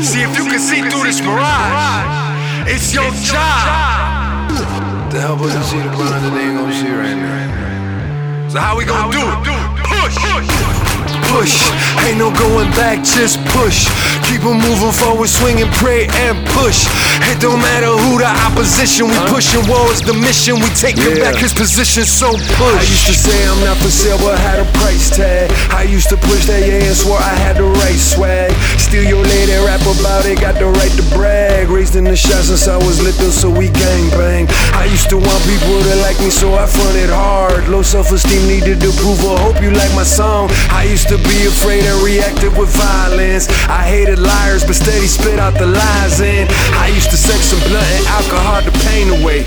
See if you can see through this mirage. It's your job. The hell you see the ground that they ain't gonna see right now. So how we gonna do it? Push. Push, ain't no going back, just push. Keep 'em moving forward, swinging, pray and push. It don't matter who the opposition, we pushing towards the mission. We taking Yeah. back his position, so push. I used to say I'm not for sale, but I had a price used to push that yeah and swore I had the right swag. Steal your lady, rap about it, got the right to brag. Raised in the shot since I was little, so we gang bang. I used to want people to like me, so I fronted hard. Low self esteem, needed approval. Hope you like my song. I used to be afraid and reacted with violence. I hated liars, but steady spit out the lies. in. I used to sex some blunt and alcohol to pain away.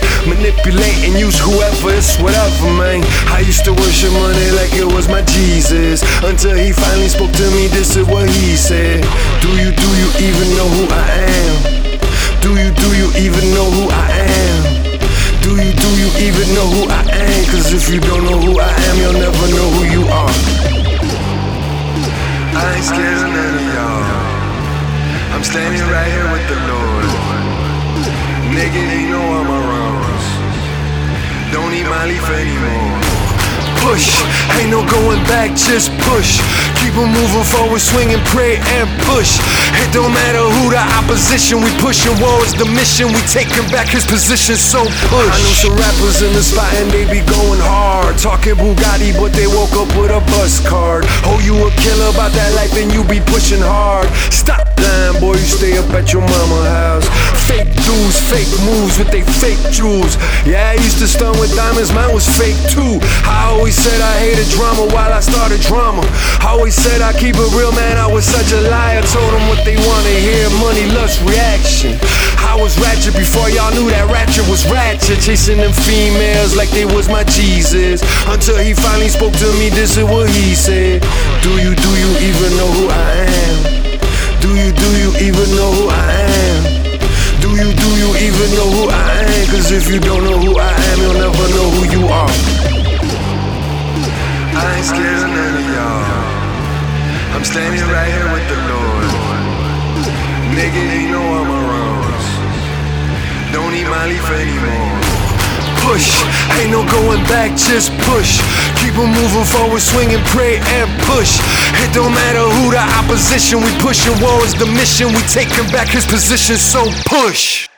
Manipulate and use whoever, it's whatever, man. I used to worship money like it was my Jesus. Until he finally spoke to me, this is what he said. Do you, do you even know who I am? Do you, do you even know who I am? Do you, do you even know who I am? Cause if you don't know who I am, you'll never know who you are. I ain't scared of none of y'all. I'm standing right here with the Lord. Nigga, you know I'm around. Leaf anymore. push. Ain't no going back, just push. Keep 'em moving forward, swinging, pray and push. It don't matter who the opposition, we pushing towards the mission. We taking back his position, so push. I know some rappers in the spot and they be going hard. Talking Bugatti, but they woke up with a bus card. Oh, you a killer about that life and you be pushing hard. Stop lying, boy, you stay up at your mama house. Fake dudes, fake moves with they fake jewels. Yeah, I used to stun with diamonds, mine was fake too. I always said I hated drama while I started drama. I always said I keep it real, man, I was such a liar. Told them what they wanna hear, money, lust, reaction. I was ratchet before y'all knew that ratchet was ratchet. Chasing them females like they was my Jesus. Until he finally spoke to me, this is what he said. Do you, If you don't know who I am, you'll never know who you are. I ain't scared of none of y'all. I'm standing right here with the Lord. Nigga, you know I'm around. Don't eat my leaf anymore. push. Ain't no going back, just push. Keep 'em moving forward, swinging, pray and push. It don't matter who the opposition, we pushing towards the mission. We taking back his position, so push.